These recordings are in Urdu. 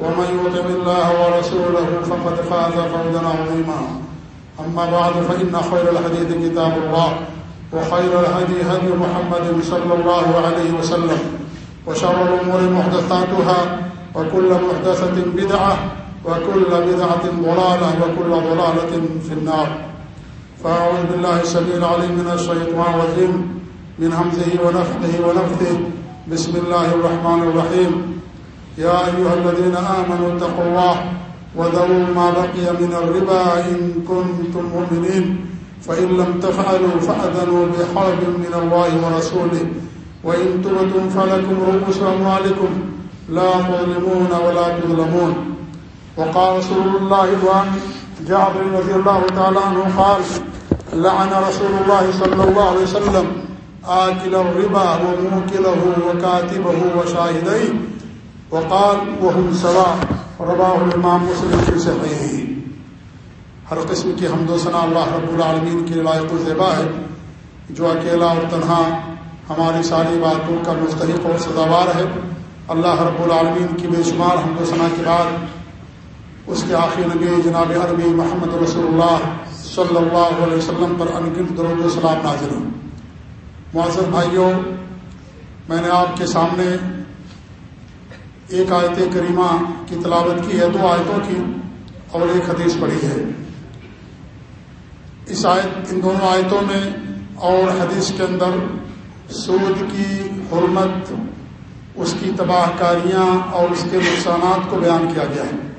ومن يطع الله ورسوله فقد فاز فوزا عظيما. أما بعد، فإن خير الحديث كتاب الله، وخير الهدي هدي محمد صلى الله عليه وسلم، وشر الأمور محدثاتها، وكل محدثة بدعة، وكل بدعة ضلالة، وكل ضلالة في النار. فأعوذ بالله السبيل العليم من الشيطان الرجيم، من همزه ونفقه ونفثه. بسم الله الرحمن الرحيم. يا أيها الذين آمنوا اتقوا الله وذروا ما بقي من الربا إن كنتم مؤمنين. فإن لم تفعلوا فأذنوا بحرب من الله ورسوله. وإن تبتم فلكم رؤوس أموالكم. لا تظلمون ولا تظلمون. وقال رسول الله وعن جابر رضي الله تعالى عنه قال لعن رسول الله صلى الله عليه وسلم آكل الربا وموكله وكاتبه وشاهديه. وقال وهم سواء رباه الامام مسلم في صحیح ہر قسم کی حمد و ثناء اللہ رب العالمین کی لائق الزبا ہے جو اکیلا اور تنہا ہماری ساری باتوں کا مستحق اور سزاوار ہے۔ اللہ رب العالمین کی بے شمار حمد و ثناء کے بعد اس کے آخری نبی جناب عربی محمد رسول اللہ صلی اللہ علیہ وسلم پر انگن درود و سلام نازل ہوں معذر بھائیوں، میں نے آپ کے سامنے ایک آیت کریمہ کی تلاوت کی ہے، دو آیتوں کی، اور ایک حدیث پڑھی ہے۔ اس آیت، ان دونوں آیتوں میں اور حدیث کے اندر سود کی حرمت، اس کی تباہ کاریاں اور اس کے نقصانات کو بیان کیا گیا ہے۔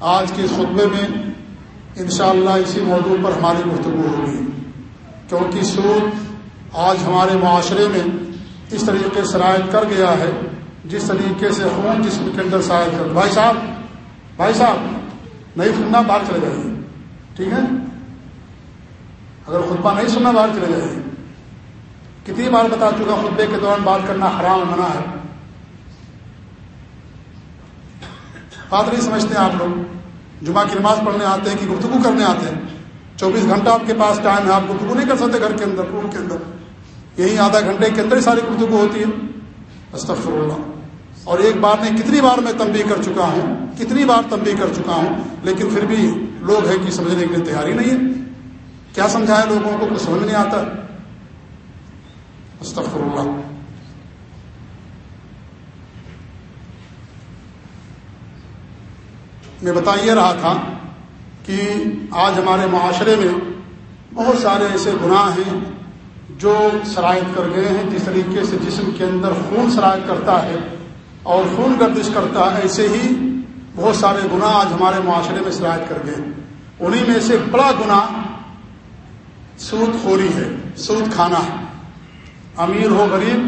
آج کے خطبے میں انشاءاللہ اسی موضوع پر ہماری گفتگو ہوگی۔ کیونکہ سود آج ہمارے معاشرے میں اس طریقے سے رائد کر گیا ہے جس طریقے سے خون جسم کے اندر شاید کر بھائی صاحب بھائی صاحب، نہیں سننا، باہر چلے جائیے۔ ٹھیک ہے؟ اگر خطبہ نہیں سننا، باہر چلے جائیے۔ کتنی بار بتا چکا خطبے کے دوران بات کرنا حرام منع ہے۔ بات نہیں سمجھتے ہیں آپ لوگ۔ جمعہ کی نماز پڑھنے آتے ہیں کہ گفتگو کرنے آتے ہیں۔ چوبیس گھنٹہ آپ کے پاس ٹائم ہے، آپ گفتگو نہیں کر سکتے گھر کے اندر، روم کے اندر۔ یہی آدھا گھنٹے کے اندر ہی ساری گفتگو ہوتی ہے۔ استغفر اللہ۔ اور ایک بار نہیں، کتنی بار میں تنبیہ کر چکا ہوں، کتنی بار تنبیہ کر چکا ہوں، لیکن پھر بھی لوگ ہیں کہ سمجھنے کے لیے تیاری نہیں ہے کیا سمجھایا لوگوں کو؟ کچھ سمجھ نہیں آتا۔ استغفر اللہ میں بتا یہ رہا تھا کہ آج ہمارے معاشرے میں بہت سارے ایسے گناہ ہیں جو شرائط کر گئے ہیں، جس طریقے سے جسم کے اندر خون شرائط کرتا ہے۔ اور خون گردش کرتا ہے، ایسے ہی بہت سارے گناہ آج ہمارے معاشرے میں شرائط کر گئے انہیں میں سے بڑا گناہ سود خوری ہے، سود کھانا۔ ہے امیر ہو غریب،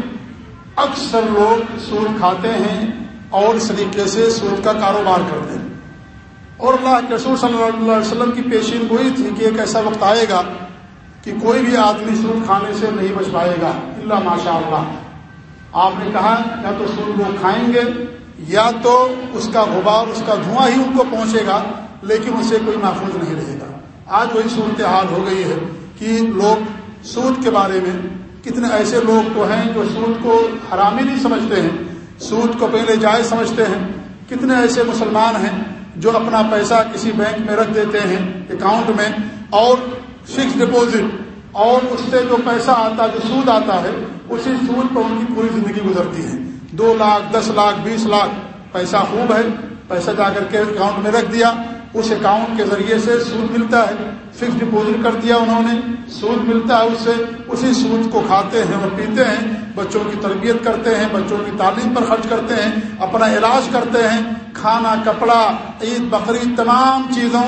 اکثر لوگ سود کھاتے ہیں اور اس طریقے سے سود کا کاروبار کرتے ہیں۔ اور اللہ کے رسول صلی اللہ علیہ وسلم کی پیشین گوئی تھی کہ ایک ایسا وقت آئے گا کہ کوئی بھی آدمی سود کھانے سے نہیں بچ پائے گا۔ اللہ ماشاء اللہ آپ نے کہا، یا تو سود وہ کھائیں گے، یا تو اس کا غبار، اس کا دھواں ہی ان کو پہنچے گا، لیکن اسے کوئی محفوظ نہیں رہے گا۔ آج وہی صورتحال ہو گئی ہے کہ لوگ سود کے بارے میں، کتنے ایسے لوگ تو ہیں جو سود کو حرامی نہیں سمجھتے ہیں، سود کو پہلے جائز سمجھتے ہیں۔ کتنے ایسے مسلمان ہیں جو اپنا پیسہ کسی بینک میں رکھ دیتے ہیں اکاؤنٹ میں اور فکس ڈپوزٹ اور اس سے جو پیسہ آتا ہے، جو سود آتا ہے، اسی سود پر ان کی پوری زندگی گزرتی ہے۔ دو لاکھ، دس لاکھ، بیس لاکھ پیسہ خوب ہے۔ پیسہ جا کر کے اکاؤنٹ میں رکھ دیا۔ اس اکاؤنٹ کے ذریعے سے سود ملتا ہے۔ فکس ڈپوزٹ کر دیا انہوں نے۔ سود ملتا ہے اس سے۔ اسی سود کو کھاتے ہیں اور پیتے ہیں۔ بچوں کی تربیت کرتے ہیں، بچوں کی تعلیم پر خرچ کرتے ہیں، اپنا علاج کرتے ہیں۔ کھانا، کپڑا، عید، بقرعید، تمام چیزوں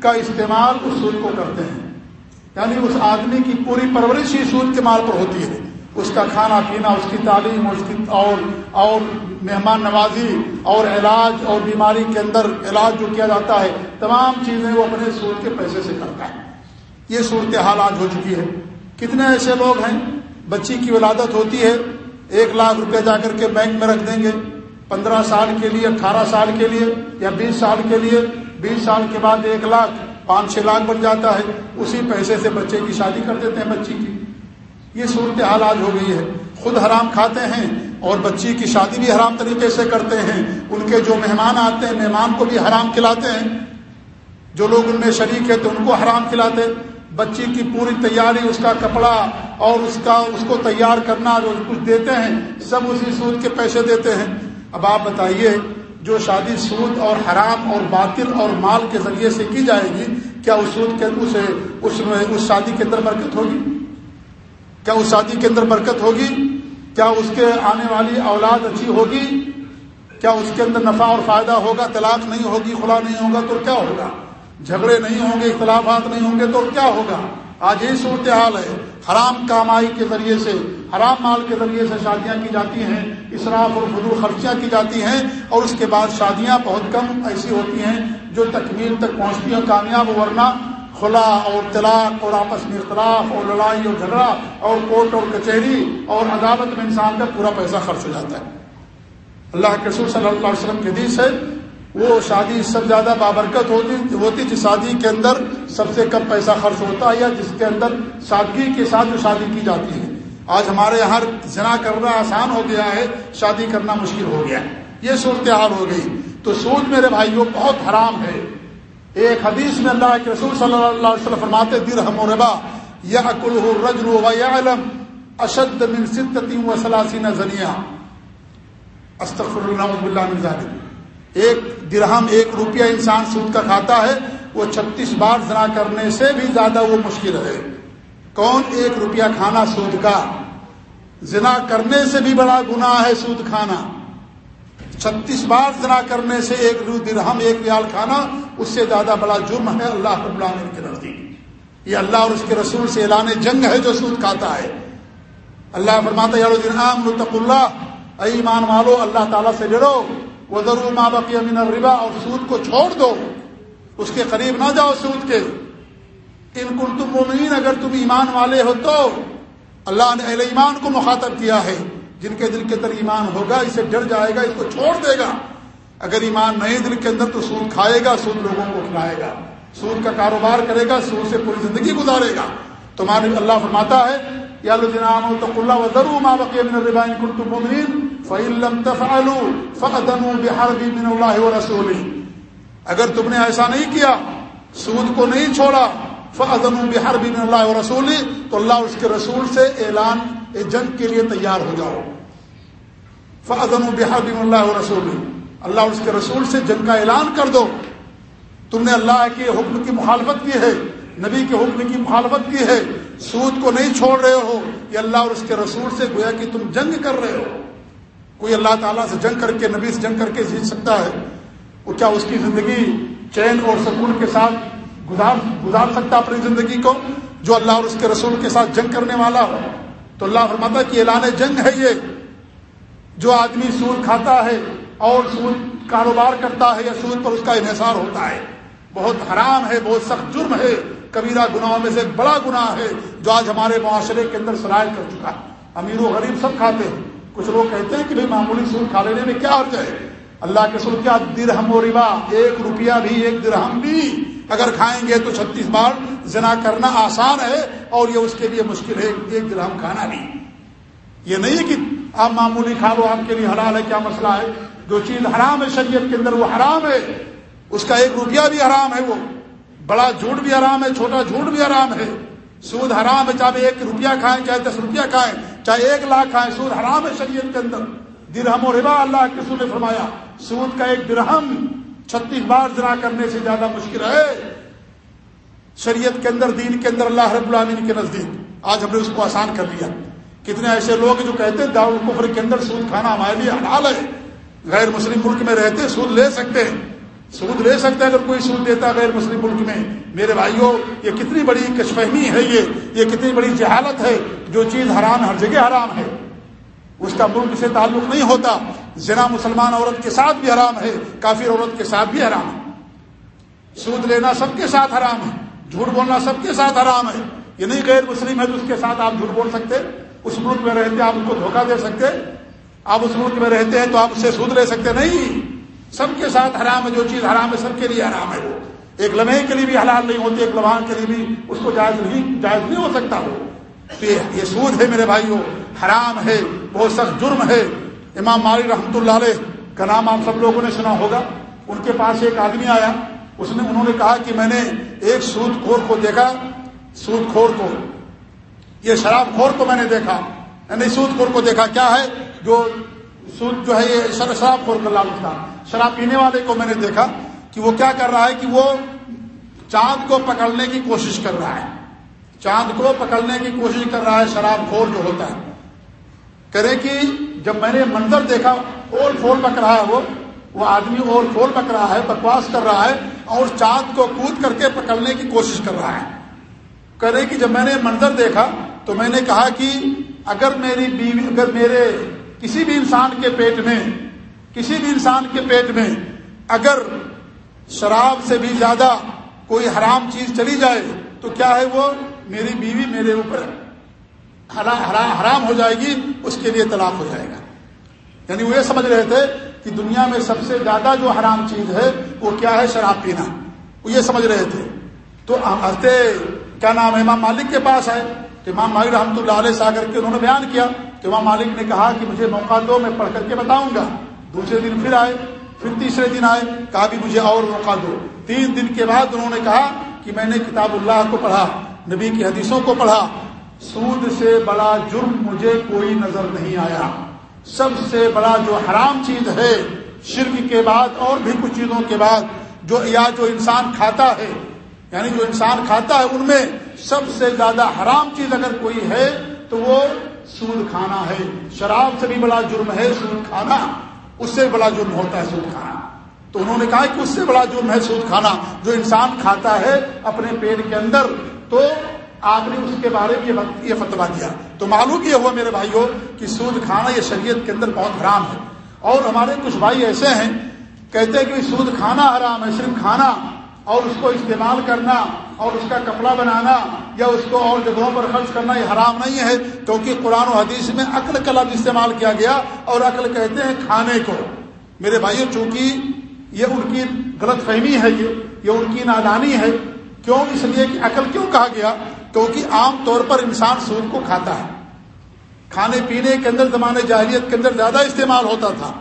کا استعمال اس سود کو کرتے ہیں۔ یعنی اس آدمی کی پوری پرورش ہی سود کے مال پر ہوتی ہے۔ اس کا کھانا پینا، اس کی تعلیم، اس کی اور اور مہمان نوازی اور علاج اور بیماری کے اندر علاج جو کیا جاتا ہے، تمام چیزیں وہ اپنے سود کے پیسے سے کرتا ہے۔ یہ صورت حال آج ہو چکی ہے۔ کتنے ایسے لوگ ہیں، بچی کی ولادت ہوتی ہے، ایک لاکھ روپے جا کر کے بینک میں رکھ دیں گے۔ پندرہ سال کے لیے، اٹھارہ سال کے لیے یا بیس سال کے لیے، بیس سال کے بعد ایک لاکھ۔ پانچ چھ لاکھ بن جاتا ہے، اسی پیسے سے بچے کی شادی کر دیتے ہیں بچی کی۔ یہ صورت حال آج ہو گئی ہے۔ خود حرام کھاتے ہیں اور بچی کی شادی بھی حرام طریقے سے کرتے ہیں۔ ان کے جو مہمان آتے ہیں، مہمان کو بھی حرام کھلاتے ہیں۔ جو لوگ ان میں شریک ہے تو ان کو حرام کھلاتے بچی کی پوری تیاری، اس کا کپڑا اور اس کا، اس کو تیار کرنا جو کچھ دیتے ہیں، سب اسی سود کے پیسے دیتے ہیں۔ اب آپ بتائیے، جو شادی سود اور حرام اور باطل اور مال کے ذریعے سے کی جائے گی کیا اس سود کے اس اس شادی کے اندر برکت ہوگی؟ کیا اس شادی کے اندر برکت ہوگی؟ کیا اس کے آنے والی اولاد اچھی ہوگی؟ کیا اس کے اندر نفع اور فائدہ ہوگا؟ طلاق نہیں ہوگی، خلا نہیں ہوگا تو کیا ہوگا؟ جھگڑے نہیں ہوں گے، اختلافات نہیں ہوں گے تو کیا ہوگا؟ آج یہی صورتحال ہے، حرام کامائی کے ذریعے سے، حرام مال کے ذریعے سے شادیاں کی جاتی ہیں، اسراف اور فضول خرچیاں کی جاتی ہیں اور اس کے بعد شادیاں بہت کم ایسی ہوتی ہیں جو تکمیل تک پہنچتی ہیں، کامیاب، ورنہ خلا اور طلاق اور آپس میں اختلاف اور لڑائی اور جھگڑا اور کورٹ اور کچہری اور عدالت میں انسان کا پورا پیسہ خرچ ہو جاتا ہے۔ اللہ کے رسول صلی اللہ علیہ وسلم کے حدیث ہے وہ شادی سب زیادہ بابرکت ہوتی ہوتی جس شادی کے اندر سب سے کم پیسہ خرچ ہوتا ہے یا جس کے اندر سادگی کے ساتھ جو شادی کی جاتی ہے۔ آج ہمارے یہاں جنا کرنا آسان ہو گیا ہے، شادی کرنا مشکل ہو گیا ہے۔ یہ صورتحال ہو گئی۔ تو سود میرے بھائیوں بہت حرام ہے۔ ایک حدیث میں اللہ کے رسول صلی اللہ علیہ وسلم فرماتے در ہم و ربا یا کل و علم اشد من ستتی و سلاسی نظریہ استغفر اللہ اللہ ایک درہم، ایک روپیہ انسان سود کا کھاتا ہے، وہ چھتیس بار زنا کرنے سے بھی زیادہ وہ مشکل ہے۔ کون ایک روپیہ کھانا سود کا؟ زنا کرنے سے بھی بڑا گناہ ہے سود کھانا۔ چھتیس بار زنا کرنے سے ایک رو درہم، ایک ریال کھانا، اس سے زیادہ بڑا جرم ہے اللہ رب العالمین کے نزدیک۔ یہ اللہ اور اس کے رسول سے اعلان جنگ ہے جو سود کھاتا ہے۔ اللہ فرماتا ہے اللہ۔ ایمان والو، اللہ تعالیٰ سے ڈرو۔ وہ ضرور ماں بقی امین الربا اور سود کو چھوڑ دو، اس کے قریب نہ جاؤ سود کے۔ ان کن تم مومنین، اگر تم ایمان والے ہو تو اللہ نے اہل ایمان کو مخاطب کیا ہے۔ جن کے دل کے اندر ایمان ہوگا، اسے ڈر جائے گا، اس کو چھوڑ دے گا۔ اگر ایمان نہیں دل کے اندر تو سود کھائے گا، سود لوگوں کو کھلائے گا۔ سود کا کاروبار کرے گا، سود سے پوری زندگی گزارے گا۔ تمہارے اللہ فرماتا ہے یا ضرور ماں بقی امین الربا ان کن تم مومنین فعلم تفعلوا فقدنوا بحرب من اللہ رسول اگر تم نے ایسا نہیں کیا، سود کو نہیں چھوڑا فقدن بحرب من اللہ رسول تو اللہ اس کے رسول سے اعلان جنگ کے لیے تیار ہو جاؤ۔ فقدن بحرب من اللہ رسول اللہ اس کے رسول سے جنگ کا اعلان کر دو۔ تم نے اللہ کے حکم کی مخالفت کی ہے، نبی کے حکم کی مخالفت کی ہے۔ سود کو نہیں چھوڑ رہے ہو، یہ اللہ اور اس کے رسول سے گویا کہ تم جنگ کر رہے ہو۔ کوئی اللہ تعالیٰ سے جنگ کر کے، نبی سے جنگ کر کے جیت سکتا ہے، وہ کیا اس کی زندگی چین اور سکون کے ساتھ گزار گزار سکتا اپنی زندگی کو، جو اللہ اور اس کے رسول کے ساتھ جنگ کرنے والا ہو؟ تو اللہ فرماتا کہ اعلان جنگ ہے یہ، جو آدمی سود کھاتا ہے اور سود کاروبار کرتا ہے یا سود پر اس کا انحصار ہوتا ہے، بہت حرام ہے، بہت سخت جرم ہے۔ کبیرہ گناہوں میں سے ایک بڑا گناہ ہے جو آج ہمارے معاشرے کے اندر سرائے کر چکا ہے۔ امیر و غریب سب کھاتے ہیں۔ کچھ لوگ کہتے ہیں کہ بھائی معمولی سود کھا لینے میں کیا عرض ہے؟ اللہ کے سود کیا؟ درہم و ربا۔ ایک روپیہ بھی، ایک درہم بھی۔ اگر کھائیں گے تو چھتیس بار۔ زنا کرنا آسان ہے اور یہ اس کے لیے مشکل ہے۔ ایک درہم کھانا بھی۔ یہ نہیں ہے کہ آپ معمولی کھا لو، آپ کے لیے حلال ہے، کیا مسئلہ ہے؟ جو چیز حرام ہے، شریعت کے اندر وہ حرام ہے۔ اس کا ایک روپیہ بھی حرام ہے وہ۔ بڑا جھوٹ بھی حرام ہے، چھوٹا جھوٹ بھی حرام ہے۔ سود حرام ہے، چاہے ایک روپیہ کھائیں، چاہے دس روپیہ کھائیں، چاہے ایک لاکھ کھائیں، سود حرام ہے شریعت کے اندر۔ درہم و ربا اللہ کے سو نے فرمایا، سود کا ایک درہم چھتیس بار زنا کرنے سے زیادہ مشکل ہے۔ شریعت کے اندر، دین کے اندر اللہ رب العالمین کے نزدیک۔ آج ہم نے اس کو آسان کر دیا کتنے ایسے لوگ جو کہتے ہیں القفر کے اندر سود کھانا ہمارے لیے حلال ہے۔ غیر مسلم ملک میں رہتے، سود لے سکتے ہیں۔ سود لے سکتے ہیں اگر کوئی سود دیتا ہے غیر مسلم ملک میں؟ میرے بھائیوں، یہ کتنی بڑی کشفہمی ہے یہ یہ کتنی بڑی جہالت ہے جو چیز حرام ہر جگہ حرام ہے۔ اس کا ملک سے تعلق نہیں ہوتا، زنا مسلمان عورت کے ساتھ بھی حرام ہے، کافر عورت کے ساتھ بھی حرام ہے۔ سود لینا سب کے ساتھ حرام ہے، جھوٹ بولنا سب کے ساتھ حرام ہے۔ یہ نہیں غیر مسلم ہے تو اس کے ساتھ آپ جھوٹ بول سکتے، اس ملک میں رہتے آپ اس کو دھوکہ دے سکتے، آپ اس ملک میں رہتے ہیں تو آپ اس سے سود لے سکتے، نہیں۔ سب کے ساتھ حرام ہے، جو چیز حرام ہے، سب کے لیے حرام ہے وہ۔ ایک لمحے کے لیے بھی حلال نہیں ہوتی، ایک لمحہ کے لیے بھی اس کو جائز نہیں جائز نہیں ہو سکتا وہ۔ تو یہ سود ہے میرے بھائیوں حرام ہے، بہت سخت جرم ہے۔ امام مالی رحمۃ اللہ علیہ کا نام آپ سب لوگوں نے سنا ہوگا۔ ان کے پاس ایک آدمی آیا، اس نے، انہوں نے کہا کہ میں نے ایک سود خور کو دیکھا، سود خور کو۔ یہ شراب خور کو میں نے دیکھا یعنی سود خور کو دیکھا۔ کیا ہے؟ جو سود جو ہے، یہ شراب خور کا لال تھا شراب پینے والے کو میں نے دیکھا کہ وہ کیا کر رہا ہے کہ وہ چاند کو پکڑنے کی کوشش کر رہا ہے۔ چاند کو پکڑنے کی کوشش کر رہا ہے، شراب خور جو ہوتا ہے۔ کرے کہ جب میں نے منظر دیکھا، اور فول پک رہا ہے وہ۔ وہ آدمی اور فول پک رہا ہے، بکواس کر رہا ہے اور چاند کو کود کر کے پکڑنے کی کوشش کر رہا ہے۔ کرے کہ جب میں نے منظر دیکھا تو میں نے کہا کہ اگر میری بیوی، اگر میرے کسی بھی انسان کے پیٹ میں کسی بھی انسان کے پیٹ میں اگر شراب سے بھی زیادہ کوئی حرام چیز چلی جائے تو کیا ہے وہ؟ میری بیوی میرے اوپر حرام ہو جائے گی، اس کے لیے طلاق ہو جائے گا۔ یعنی وہ یہ سمجھ رہے تھے کہ دنیا میں سب سے زیادہ جو حرام چیز ہے، وہ کیا ہے؟ شراب پینا۔ وہ یہ سمجھ رہے تھے۔ تو ہفتے کیا نام ہے؟ امام مالک کے پاس آئے۔ تو امام مالک رحمۃ اللہ علیہ سا کر کے انہوں نے بیان کیا۔ کہ امام مالک نے کہا کہ مجھے موقع دو، میں پڑھ کر کے بتاؤں گا۔ دوسرے دن پھر آئے، پھر تیسرے دن آئے، کہا بھی مجھے اور موقع دو۔ تین دن کے بعد انہوں نے کہا کہ میں نے کتاب اللہ کو پڑھا، نبی کی حدیثوں کو پڑھا۔ سود سے بڑا جرم مجھے کوئی نظر نہیں آیا۔ سب سے بڑا جو حرام چیز ہے، شرک کے بعد اور بھی کچھ چیزوں کے بعد جو یا جو انسان کھاتا ہے یعنی جو انسان کھاتا ہے ان میں سب سے زیادہ حرام چیز اگر کوئی ہے تو وہ سود کھانا ہے۔ شراب سے بھی بڑا جرم ہے، سود کھانا۔ اس سے بڑا جرم ہوتا ہے سود کھانا۔ تو انہوں نے کہا کہ اس سے بڑا جرم ہے سود کھانا۔ جو انسان کھاتا ہے اپنے پیٹ کے اندر، تو آپ نے اس کے بارے میں یہ فتوا دیا۔ تو معلوم یہ ہوا میرے بھائیوں کہ سود کھانا یہ شریعت کے اندر بہت حرام ہے۔ اور ہمارے کچھ بھائی ایسے ہیں، کہتے ہیں کہ سود کھانا حرام ہے، صرف کھانا اور اس کو استعمال کرنا۔ اور اس کا کپڑا بنانا یا اس کو اور جگہوں پر خرچ کرنا یہ حرام نہیں ہے، کیونکہ قرآن و حدیث میں عقل کا لفظ استعمال کیا گیا اور عقل کہتے ہیں کھانے کو۔ میرے بھائیوں چونکہ یہ ان کی غلط فہمی ہے، یہ یہ ان کی نادانی ہے، کیوں؟ اس لیے کہ عقل کیوں کہا گیا؟ کیونکہ عام طور پر انسان سود کو کھاتا ہے۔ کھانے پینے کے اندر زمانے جاہلیت کے اندر زیادہ استعمال ہوتا تھا۔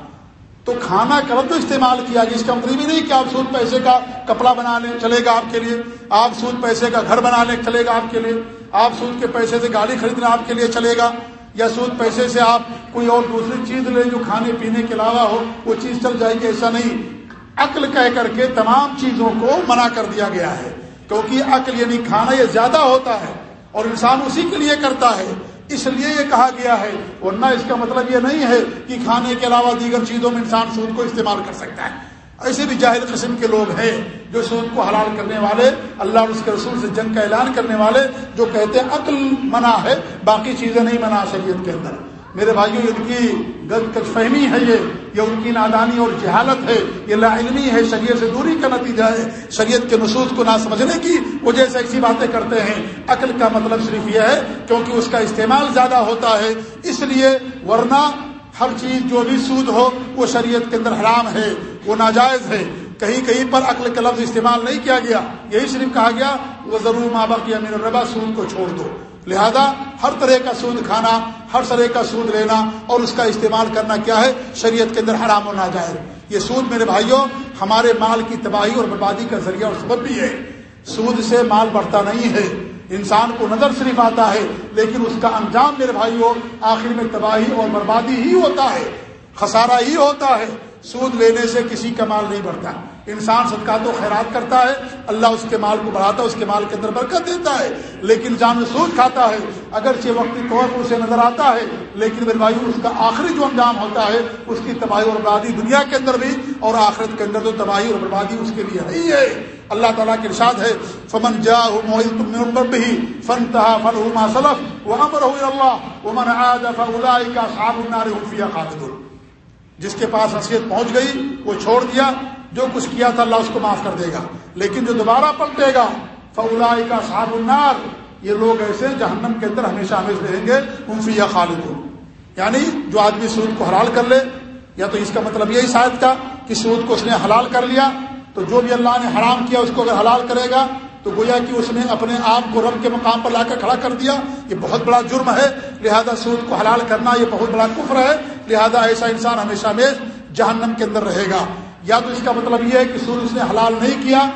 تو کھانا کب تو استعمال کیا گیا، اس کا مطلب ہی نہیں کہ آپ سود پیسے کا کپڑا بنانے چلے گا آپ کے لیے۔ آپ سود پیسے کا گھر بنانے چلے گا آپ کے لیے۔ آپ سود کے پیسے سے گاڑی خریدنا آپ کے لیے چلے گا۔ یا سود پیسے سے آپ کوئی اور دوسری چیز لیں جو کھانے پینے کے علاوہ ہو، وہ چیز چل جائے گی، ایسا نہیں۔ عقل کہہ کر کے تمام چیزوں کو منع کر دیا گیا ہے۔ کیونکہ عقل یعنی کھانا یہ زیادہ ہوتا ہے اور انسان اسی کے لیے کرتا ہے۔ اس لیے یہ کہا گیا ہے، ورنہ اس کا مطلب یہ نہیں ہے کہ کھانے کے علاوہ دیگر چیزوں میں انسان سود کو استعمال کر سکتا ہے۔ ایسے بھی جاہل قسم کے لوگ ہیں جو سود کو حلال کرنے والے، اللہ اور اس کے رسول سے جنگ کا اعلان کرنے والے، جو کہتے ہیں عقل منع ہے، باقی چیزیں نہیں منع شریعت کے اندر۔ میرے بھائیوں ان کی غلط فہمی ہے یہ یہ ان کی نادانی اور جہالت ہے، یہ لا علمی ہے، شریعت سے دوری کا نتیجہ ہے، شریعت کے نصوص کو نہ سمجھنے کی وجہ سے ایسی باتیں کرتے ہیں۔ عقل کا مطلب صرف یہ ہے، کیونکہ اس کا استعمال زیادہ ہوتا ہے، اس لیے ورنہ ہر چیز جو بھی سود ہو، وہ شریعت کے اندر حرام ہے، وہ ناجائز ہے۔ کہیں کہیں پر عقل کا لفظ استعمال نہیں کیا گیا، یہی صرف کہا گیا وہ ضرور ماں باپ یا میرا ربا سود کو چھوڑ دو۔ لہذا ہر طرح کا سود کھانا، ہر طرح کا سود لینا اور اس کا استعمال کرنا کیا ہے؟ شریعت کے اندر حرام ہونا جائے یہ سود میرے بھائیوں، ہمارے مال کی تباہی اور بربادی کا ذریعہ اور سبب بھی ہے۔ سود سے مال بڑھتا نہیں ہے۔ انسان کو نظر صرف آتا ہے، لیکن اس کا انجام میرے بھائیوں، آخر میں تباہی اور بربادی ہی ہوتا ہے، خسارہ ہی ہوتا ہے۔ سود لینے سے کسی کا مال نہیں بڑھتا۔ انسان صدقات و خیرات کرتا ہے، اللہ اس کے مال کو بڑھاتا ہے، اس کے مال کے اندر برکت دیتا ہے، لیکن جان میں سود کھاتا ہے، اگرچہ وقتی طور پر اسے نظر آتا ہے، لیکن میرے بھائی اس کا آخری جو انجام ہوتا ہے، اس کی تباہی اور بربادی دنیا کے اندر بھی اور آخرت کے اندر تو تباہی اور بربادی اس کے لیے ہے ہے۔ اللہ تعالیٰ کے ارشاد ہے، فمن جا بھی فن تہا فن صلف وہ امر اللہ ومن عاد فاولئک اصحاب النار جس کے پاس حیثیت پہنچ گئی، وہ چھوڑ دیا جو کچھ کیا تھا اللہ اس کو معاف کر دے گا۔ لیکن جو دوبارہ پلٹے گا فلائی کا صاحب النار۔ یہ لوگ ایسے جہنم کے اندر ہمیشہ ہمیشہ رہیں گے۔ منفی خالد ہو یعنی جو آدمی سود کو حلال کر لے، یا تو اس کا مطلب یہی شاید تھا کہ سود کو اس نے حلال کر لیا، تو جو بھی اللہ نے حرام کیا اس کو اگر حلال کرے گا، تو گویا کہ اس نے اپنے آپ کو رب کے مقام پر لا کر کھڑا کر دیا۔ یہ بہت بڑا جرم ہے۔ لہذا سود کو حلال کرنا یہ بہت بڑا کفر ہے۔ لہذا ایسا انسان ہمیشہ میں جہنم کے اندر رہے گا۔ یا تو اس کا مطلب یہ ہے کہ سود اس نے حلال نہیں کیا،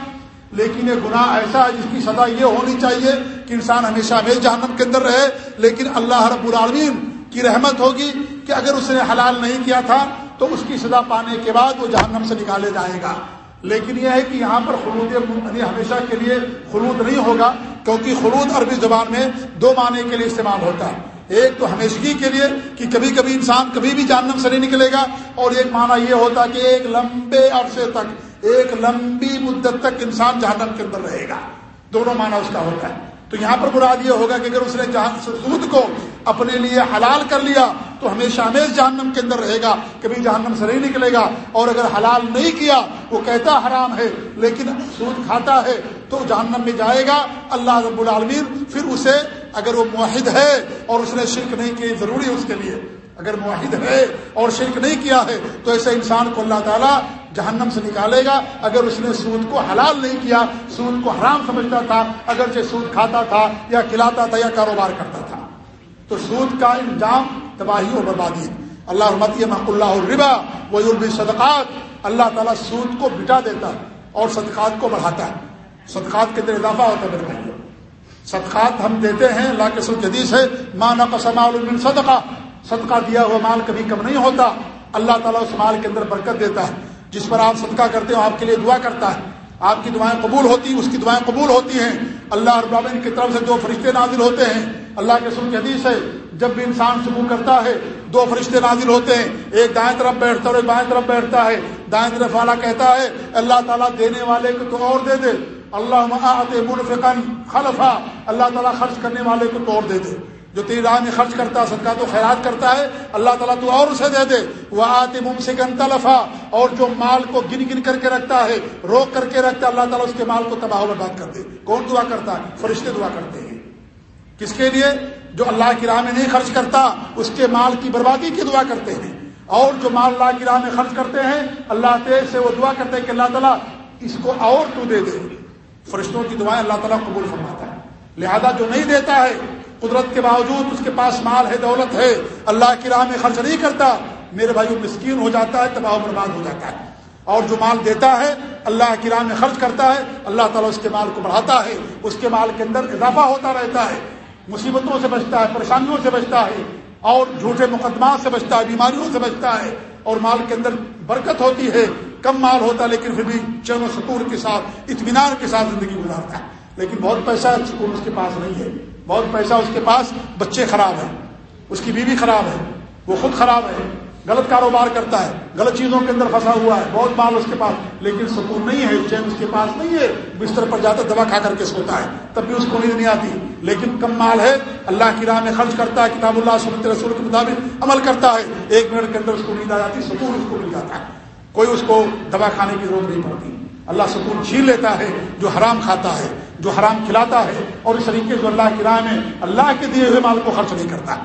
لیکن یہ گناہ ایسا ہے جس کی سزا یہ ہونی چاہیے کہ انسان ہمیشہ میں جہنم کے اندر رہے، لیکن اللہ رب العالمین کی رحمت ہوگی کہ اگر اس نے حلال نہیں کیا تھا تو اس کی سزا پانے کے بعد وہ جہنم سے نکالے جائے گا۔ لیکن یہ ہے کہ یہاں پر خلود یعنی ہمیشہ کے لیے خلود نہیں ہوگا، کیونکہ خلود عربی زبان میں دو معنی کے لیے استعمال ہوتا ہے۔ ایک تو ہمیشگی کے لیے کہ کبھی کبھی انسان کبھی بھی جہنم سے نہیں نکلے گا اور ایک معنی یہ ہوتا کہ ایک لمبے عرصے تک، ایک لمبی مدت تک انسان جہنم کے اندر رہے گا۔ دونوں معنی اس کا ہوتا ہے۔ تو یہاں پر مراد یہ ہوگا کہ اگر اس نے سود کو اپنے لیے حلال کر لیا، تو ہمیشہ ہمیش جہنم کے اندر رہے گا، کبھی جہنم سے نہیں نکلے گا۔ اور اگر حلال نہیں کیا، وہ کہتا حرام ہے، لیکن سود کھاتا ہے، تو جہنم میں جائے گا۔ اللہ رب العالمین پھر اسے اگر وہ معاہد ہے اور اس نے شرک نہیں کی، ضروری ہے اس کے لیے۔ اگر معاہد ہے اور شرک نہیں کیا ہے، تو ایسے انسان کو اللہ تعالیٰ جہنم سے نکالے گا۔ اگر اس نے سود کو حلال نہیں کیا، سود کو حرام سمجھتا تھا، اگرچہ سود کھاتا تھا یا کھلاتا تھا یا کاروبار کرتا تھا۔ تو سود کا انجام تباہی اور بربادی اللہ رحمت محق اللہ الربا وہ صدقات اللہ تعالیٰ سود کو بٹا دیتا ہے اور صدقات کو بڑھاتا ہے۔ صدقات کے اندر اضافہ ہوتا ہے میرے بھائی۔ صدقات ہم دیتے ہیں، اللہ کے سو جدید ہے ماں قسم صدقہ صدقہ دیا ہوا مال کبھی کم نہیں ہوتا۔ اللہ تعالیٰ اس مال کے اندر برکت دیتا ہے۔ جس پر آپ صدقہ کرتے ہو، آپ کے لیے دعا کرتا ہے۔ آپ کی دعائیں قبول ہوتی، اس کی دعائیں قبول ہوتی ہیں۔ اللہ رب کی طرف سے دو فرشتے نازل ہوتے ہیں۔ اللہ کے سن کی حدیث ہے، جب بھی انسان سبو کرتا ہے، دو فرشتے نازل ہوتے ہیں۔ ایک دائیں طرف بیٹھتا ہے اور ایک بائیں طرف بیٹھتا ہے۔ دائیں طرف والا کہتا ہے، اللہ تعالیٰ دینے والے کو تو اور دے دے۔ اللہ منفقن خلفا، اللہ تعالیٰ خرچ کرنے والے کو تو اور دے دے۔ جو تیری راہ میں خرچ کرتا ہے، صدقہ تو خیرات کرتا ہے، اللہ تعالیٰ تو اور اسے دے دے۔ وہ آتے مم سے گن تلفا، اور جو مال کو گن گن کر کے رکھتا ہے، روک کر کے رکھتا ہے، اللہ تعالیٰ اس کے مال کو تباہ و برباد کر دے۔ کون دعا کرتا ہے؟ فرشتے دعا کرتے ہیں۔ کس کے لیے؟ جو اللہ کی راہ میں نہیں خرچ کرتا، اس کے مال کی بربادی کی دعا کرتے ہیں۔ اور جو مال اللہ کی راہ میں خرچ کرتے ہیں، اللہ تیز سے وہ دعا کرتے ہیں کہ اللہ تعالیٰ اس کو اور تو دے دے۔ فرشتوں کی دعائیں اللہ تعالیٰ قبول فرماتا ہے۔ لہذا جو نہیں دیتا ہے، قدرت کے باوجود اس کے پاس مال ہے، دولت ہے، اللہ کی راہ میں خرچ نہیں کرتا، میرے بھائی وہ مسکین ہو جاتا ہے، تباہ و برباد ہو جاتا ہے۔ اور جو مال دیتا ہے، اللہ کی راہ میں خرچ کرتا ہے، اللہ تعالیٰ اس کے مال کو بڑھاتا ہے، اس کے مال کے اندر اضافہ ہوتا رہتا ہے۔ مصیبتوں سے بچتا ہے، پریشانیوں سے بچتا ہے، اور جھوٹے مقدمات سے بچتا ہے، بیماریوں سے بچتا ہے، اور مال کے اندر برکت ہوتی ہے۔ کم مال ہوتا ہے، لیکن پھر بھی چین و سکون کے ساتھ، اطمینان کے ساتھ زندگی گزارتا ہے۔ لیکن بہت پیسہ سکون اس کے پاس نہیں ہے۔ بہت پیسہ اس کے پاس بچے خراب ہیں۔ اس کی بیوی خراب ہے۔ وہ خود خراب ہے۔ غلط کاروبار کرتا ہے۔ غلط چیزوں کے اندر پھنسا ہوا ہے۔ بہت مال اس کے پاس، لیکن سکون نہیں ہے۔ چین اس کے پاس نہیں ہے۔ بستر پر جاتا دوا کھا کر کے سوتا ہے۔ تب بھی اس کو نیند نہیں آتی۔ لیکن کم مال ہے۔ اللہ کی راہ میں خرچ کرتا ہے۔ کتاب اللہ، سنت رسول کے مطابق عمل کرتا ہے۔ ایک منٹ کے اندر اس کو نیند آ جاتی، سکون اس کو مل جاتا ہے۔ کوئی اس کو دوا کھانے کی ضرورت نہیں پڑتی۔ اللہ سکون چھین لیتا ہے، جو حرام کھاتا ہے، جو حرام کھلاتا ہے، اور اس طریقے سے اللہ کی راہ میں اللہ کے دیے ہوئے مال کو خرچ نہیں کرتا۔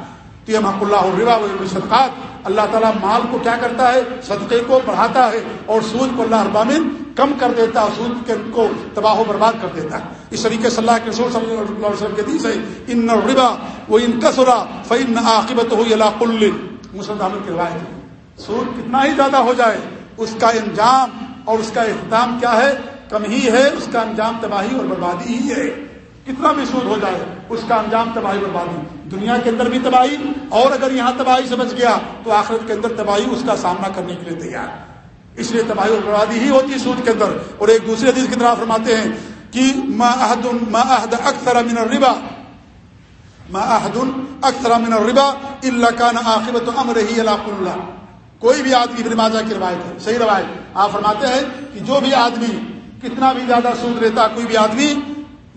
تو یہ محق اللہ الربا و صدقات اللہ تعالیٰ مال کو کیا کرتا ہے؟ صدقے کو بڑھاتا ہے، اور سود کو اللہ ابامن کم کر دیتا ہے سود کے کو تباہ و برباد کر دیتا ہے۔ اس طریقے سے اللہ کے رسول صلی اللہ علیہ وسلم کے دین سے ان ربا وہ ان کسرا فن عاقبت ہو اللہ کل مسلم کی روایت سود کتنا ہی زیادہ ہو جائے اس کا انجام اور اس کا اختتام کیا ہے؟ کم ہی ہے، اس کا انجام تباہی اور بربادی ہی ہے۔ کتنا بھی سود ہو جائے، اس کا انجام تباہی بربادی۔ دنیا کے اندر بھی تباہی، اور اگر یہاں تباہی سے بچ گیا، تو آخرت کے اندر تباہی اس کا سامنا کرنے کے لیے تیار۔ اس لیے تباہی اور بربادی ہی ہوتی ہے سود کے اندر۔ اور ایک دوسرے حدیث کی طرح فرماتے ہیں کہ ما عہد ما عہد اکثر من الربا، ما عہد اکثر من الربا الا كان عاقبت امره الى اللہ۔ کوئی بھی آدمی ابن ماجہ کی روایت ہے، صحیح روایت۔ آپ فرماتے ہیں کہ جو بھی آدمی کتنا بھی زیادہ سود لیتا، کوئی بھی آدمی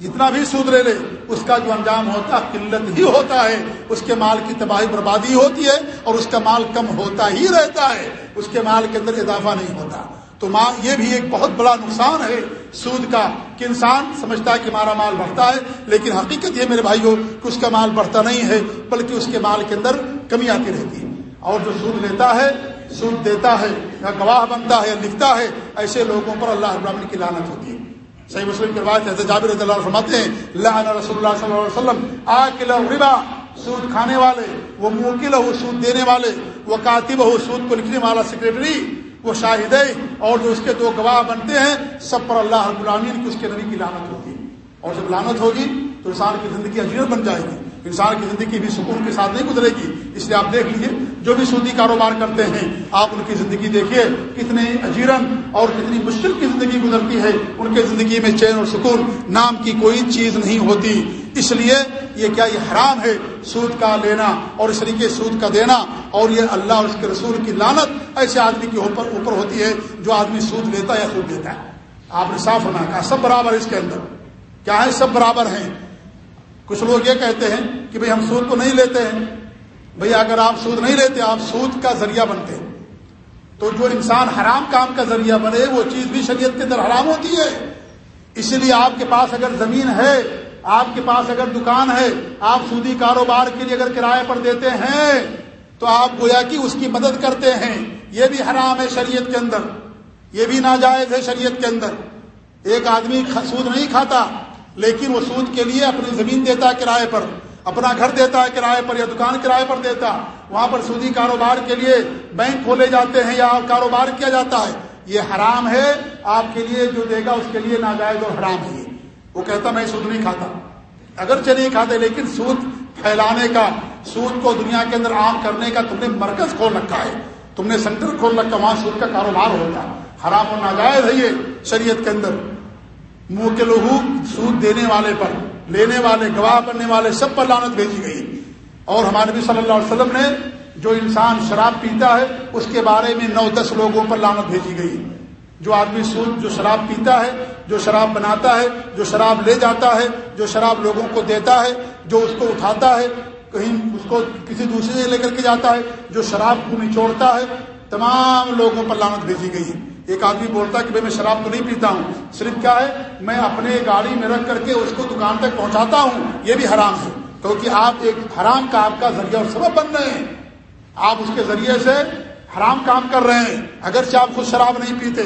جتنا بھی سود لے لے، اس کا جو انجام ہوتا ہے قلت ہی ہوتا ہے۔ اس کے مال کی تباہی بربادی ہوتی ہے اور اس کا مال کم ہوتا ہی رہتا ہے۔ اس کے مال کے اندر اضافہ نہیں ہوتا۔ تو ماں یہ بھی ایک بہت بڑا نقصان ہے سود کا کہ انسان سمجھتا ہے کہ ہمارا مال بڑھتا ہے، لیکن حقیقت یہ میرے بھائیوں کہ اس کا مال بڑھتا نہیں ہے، بلکہ اس کے مال کے اندر کمی آتی رہتی ہے۔ اور جو سود لیتا ہے سود دیتا ہے، یا گواہ بنتا ہے، یا لکھتا ہے، ایسے لوگوں پر اللہ ابراہین کی لانت ہوتی ہے۔ صحیح مسلم کی روایت ہے جابر رضی اللہ فرماتے ہیں، لعن رسول اللہ صلی اللہ علیہ وسلم آکل ربا سود کھانے والے، وہ موکل ہو سود دینے والے، وہ کاتب ہو سود کو لکھنے والا سیکرٹری وہ شاہد اور جو اس کے دو گواہ بنتے ہیں، سب پر اللہ رب العالمین کی اس کے نبی کی لانت ہوتی ہے۔ اور جب لانت ہوگی تو انسان کی زندگی اجیرت بن جائے گی۔ انسان کی زندگی بھی سکون کے ساتھ نہیں گزرے گی۔ اس لیے آپ دیکھ لیجیے جو بھی سودی کاروبار کرتے ہیں، آپ ان کی زندگی دیکھیے کتنے اجیرن اور کتنی مشکل کی زندگی گزرتی ہے۔ ان کے زندگی میں چین اور سکون نام کی کوئی چیز نہیں ہوتی۔ اس لیے یہ کیا یہ حرام ہے، سود کا لینا اور اس طریقے سود کا دینا۔ اور یہ اللہ اور اس کے رسول کی لانت ایسے آدمی کے اوپر اوپر ہوتی ہے جو آدمی سود لیتا ہے یا سود دیتا ہے۔ آپ نے صاف ہونا کہا، سب برابر اس کے اندر۔ کیا ہے؟ سب برابر ہیں۔ کچھ لوگ یہ کہتے ہیں کہ بھئی ہم سود کو نہیں لیتے ہیں۔ بھئی اگر آپ سود نہیں لیتے، آپ سود کا ذریعہ بنتے ہیں۔ تو جو انسان حرام کام کا ذریعہ بنے، وہ چیز بھی شریعت کے اندر حرام ہوتی ہے۔ اس لیے آپ کے پاس اگر زمین ہے، آپ کے پاس اگر دکان ہے، آپ سودی کاروبار کے لیے اگر کرائے پر دیتے ہیں، تو آپ گویا کہ اس کی مدد کرتے ہیں۔ یہ بھی حرام ہے شریعت کے اندر۔ یہ بھی ناجائز ہے شریعت کے اندر۔ ایک آدمی سود نہیں کھاتا لیکن وہ سود کے لیے اپنی زمین دیتا ہے کرائے پر، اپنا گھر دیتا ہے کرائے پر یا دکان کرائے پر دیتا۔ وہاں پر سودی کاروبار کے لیے بینک کھولے جاتے ہیں یا کاروبار کیا جاتا ہے۔ یہ حرام ہے، آپ کے لیے جو دے گا اس کے لیے ناجائز اور حرام ہے۔ وہ کہتا میں سود نہیں کھاتا۔ اگرچہ نہیں کھاتے، لیکن سود پھیلانے کا، سود کو دنیا کے اندر عام کرنے کا تم نے مرکز کھول رکھا ہے۔ تم نے سینٹر کھول رکھا، وہاں سود کا کاروبار ہوتا۔ حرام اور ناجائز ہے یہ شریعت کے اندر۔ منہ کے لہو سود دینے والے پر، لینے والے، گواہ کرنے والے سب پر لانت بھیجی گئی۔ اور ہمارے نبی صلی اللہ علیہ وسلم نے جو انسان شراب پیتا ہے، اس کے بارے میں نو دس لوگوں پر لانت بھیجی گئی۔ جو آدمی سود، جو شراب پیتا ہے، جو شراب بناتا ہے، جو شراب لے جاتا ہے، جو شراب لوگوں کو دیتا ہے، جو اس کو اٹھاتا ہے، کہیں اس کو کسی دوسرے سے لے کر کے جاتا ہے، جو شراب کو نچوڑتا ہے، تمام لوگوں پر لانت بھیجی گئی۔ ہے ایک آدمی بولتا ہے کہ بھائی میں شراب تو نہیں پیتا ہوں۔ صرف کیا ہے؟ میں اپنے گاڑی میں رکھ کر کے اس کو دکان تک پہنچاتا ہوں۔ یہ بھی حرام ہے۔ کیونکہ آپ ایک حرام کا آپ کا ذریعہ اور سبب بن رہے ہیں۔ آپ اس کے ذریعے سے حرام کام کر رہے ہیں۔ اگرچہ آپ خود شراب نہیں پیتے،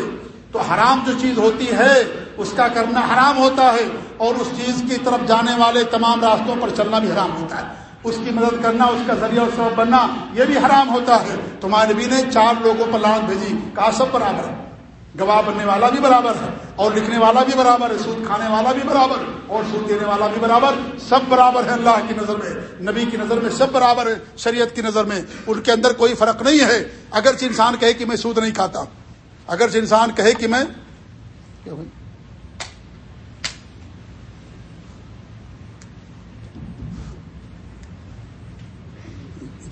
تو حرام جو چیز ہوتی ہے، اس کا کرنا حرام ہوتا ہے۔ اور اس چیز کی طرف جانے والے تمام راستوں پر چلنا بھی حرام ہوتا ہے۔ اس کی مدد کرنا، اس کا ذریعہ اور سبب بننا، یہ بھی حرام ہوتا ہے۔ تمہارے نبی نے چار لوگوں پر لانت بھیجی، کہا سب برابر ہے۔ گواہ بننے والا بھی برابر ہے اور لکھنے والا بھی برابر ہے، سود کھانے والا بھی برابر اور سود دینے والا بھی برابر سب برابر ہے اللہ کی نظر میں، نبی کی نظر میں سب برابر ہے شریعت کی نظر میں۔ ان کے اندر کوئی فرق نہیں ہے۔ اگرچہ انسان کہے کہ میں سود نہیں کھاتا، اگرچہ انسان کہے کہ میں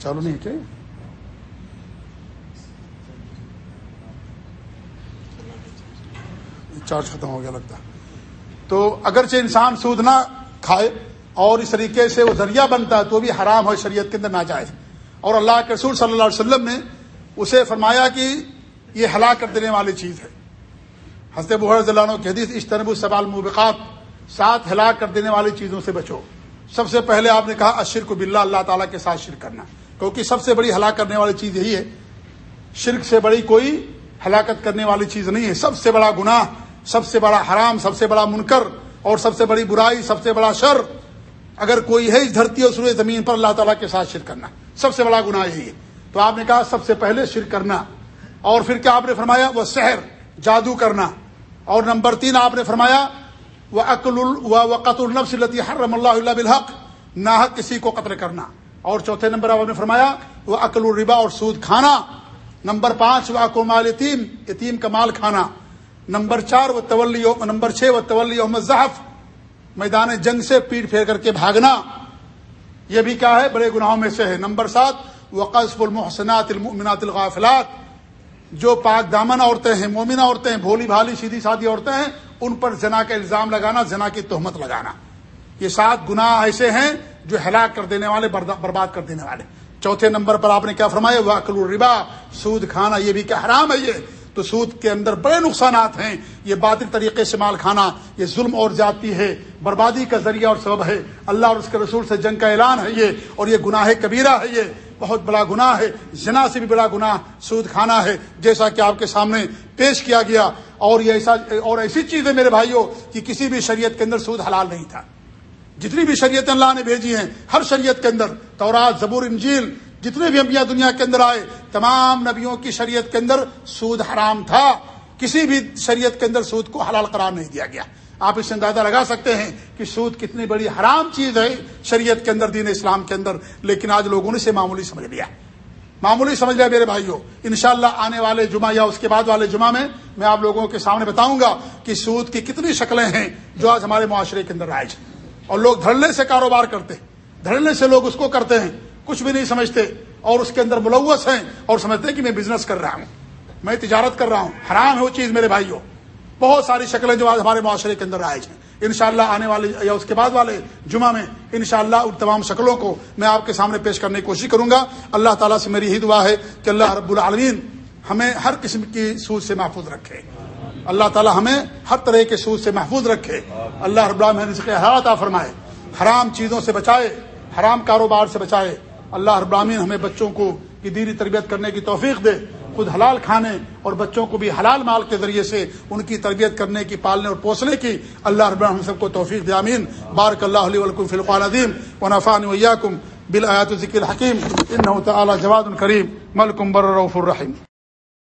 چالو نہیں کہ چارج ختم ہو گیا لگتا تو اگرچہ انسان سود نہ کھائے اور اس طریقے سے وہ ذریعہ بنتا ہے تو بھی حرام ہو شریعت کے اندر نہ جائے اور اللہ کے رسول صلی اللہ علیہ وسلم نے اسے فرمایا کہ یہ ہلاک کر دینے والی چیز ہے۔ حضرت بحر ضلع کی حدیث اس سوال مبقات ساتھ ہلاک کر دینے والی چیزوں سے بچو۔ سب سے پہلے آپ نے کہا اشرک باللہ، اللہ تعالیٰ کے ساتھ شرک کرنا۔ کیونکہ سب سے بڑی ہلاک کرنے والی چیز یہی ہے، شرک سے بڑی کوئی ہلاکت کرنے والی چیز نہیں ہے۔ سب سے بڑا گناہ سب سے بڑا حرام، سب سے بڑا منکر اور سب سے بڑی برائی، سب سے بڑا شر، اگر کوئی ہے اس دھرتی اور سورج زمین پر اللہ تعالیٰ کے ساتھ شرک کرنا۔ سب سے بڑا گناہ یہی ہے۔ تو آپ نے کہا سب سے پہلے شرک کرنا۔ اور پھر کیا آپ نے فرمایا؟ وہ شہر جادو کرنا۔ اور نمبر تین آپ نے فرمایا، وہ عقل و قط النفسلتی حرم اللہ اللہ بالحق، ناحق کسی کو قتل کرنا۔ اور چوتھے نمبر آپ نے فرمایا، وہ عقل الربا اور سود کھانا۔ نمبر پانچ واقع مال یتیم یتیم کا مال کھانا۔ نمبر چار و تولی نمبر چھ و تولی احمد ضحف میدان جنگ سے پیٹ پھیر کر کے بھاگنا۔ یہ بھی کیا ہے؟ بڑے گناہوں میں سے ہے۔ نمبر سات وہ قصب المحسنات المؤمنات الغافلات۔ جو پاک دامن عورتیں ہیں مومنہ عورتیں ہیں، بھولی بھالی سیدھی سادھی عورتیں ہیں، ان پر زنا کا الزام لگانا، زنا کی تہمت لگانا۔ یہ سات گناہ ایسے ہیں جو ہلاک کر دینے والے برباد کر دینے والے۔ چوتھے نمبر پر آپ نے کیا فرمایا؟ واقل الربا۔ سود کھانا، یہ بھی کیا حرام ہے یہ۔ تو سود کے اندر بڑے نقصانات ہیں۔ یہ باطل طریقے سے مال کھانا، یہ ظلم اور جاتی ہے۔ بربادی کا ذریعہ اور سبب ہے۔ اللہ اور اس کے رسول سے جنگ کا اعلان ہے یہ، اور یہ گناہ کبیرہ ہے یہ۔ بہت بڑا گناہ ہے۔ جنا سے بھی بڑا گناہ سود کھانا ہے۔ جیسا کہ آپ کے سامنے پیش کیا گیا۔ اور یہ ایسا، اور ایسی چیز ہے میرے بھائیوں کہ کسی بھی شریعت کے اندر سود حلال نہیں تھا۔ جتنی بھی شریعت اللہ نے بھیجی ہیں، ہر شریعت کے اندر، تورات، زبور، انجیل جتنے بھی انبیاء دنیا کے اندر آئے، تمام نبیوں کی شریعت کے اندر سود حرام تھا۔ کسی بھی شریعت کے اندر سود کو حلال قرار نہیں دیا گیا۔ آپ اس سے اندازہ لگا سکتے ہیں کہ سود کتنی بڑی حرام چیز ہے شریعت کے اندر، دین اسلام کے اندر، لیکن آج لوگوں نے اسے معمولی سمجھ لیا۔ معمولی سمجھ لیا میرے بھائیوں، انشاءاللہ آنے والے جمعہ یا اس کے بعد والے جمعہ میں میں آپ لوگوں کے سامنے بتاؤں گا کہ سود کی کتنی شکلیں ہیں جو آج ہمارے معاشرے کے اندر رائج۔ اور لوگ دھڑنے سے کاروبار کرتے ہیں دھڑنے سے لوگ اس کو کرتے ہیں۔ کچھ بھی نہیں سمجھتے اور اس کے اندر ملوث ہیں اور سمجھتے ہیں کہ میں بزنس کر رہا ہوں۔ میں تجارت کر رہا ہوں۔ حرام ہے وہ چیز میرے بھائیوں۔ بہت ساری شکلیں جو آج ہمارے معاشرے کے اندر رائج ہیں۔ انشاءاللہ آنے والے یا اس کے بعد والے جمعہ میں انشاءاللہ ان تمام شکلوں کو میں آپ کے سامنے پیش کرنے کی کوشش کروں گا۔ اللہ تعالیٰ سے میری یہی دعا ہے کہ اللہ رب العالمین ہمیں ہر قسم کی سود سے محفوظ رکھے۔ اللہ تعالیٰ ہمیں ہر طرح کے سود سے محفوظ رکھے۔ اللہ رب العالمین حیات فرمائے۔ حرام چیزوں سے بچائے، حرام کاروبار سے بچائے۔ اللہ ابراہین ہمیں بچوں کو کی دینی تربیت کرنے کی توفیق دے، خود حلال کھانے اور بچوں کو بھی حلال مال کے ذریعے سے ان کی تربیت کرنے کی، پالنے اور پوسنے کی اللہ رب ہم سب کو توفیق دے امین بارک اللہ علیہ ولکم فلقان عظیم و نفان ویاکم بالآیات ذکر حکیم ان تعالی جواد الکریم ملکم بر الرحیم۔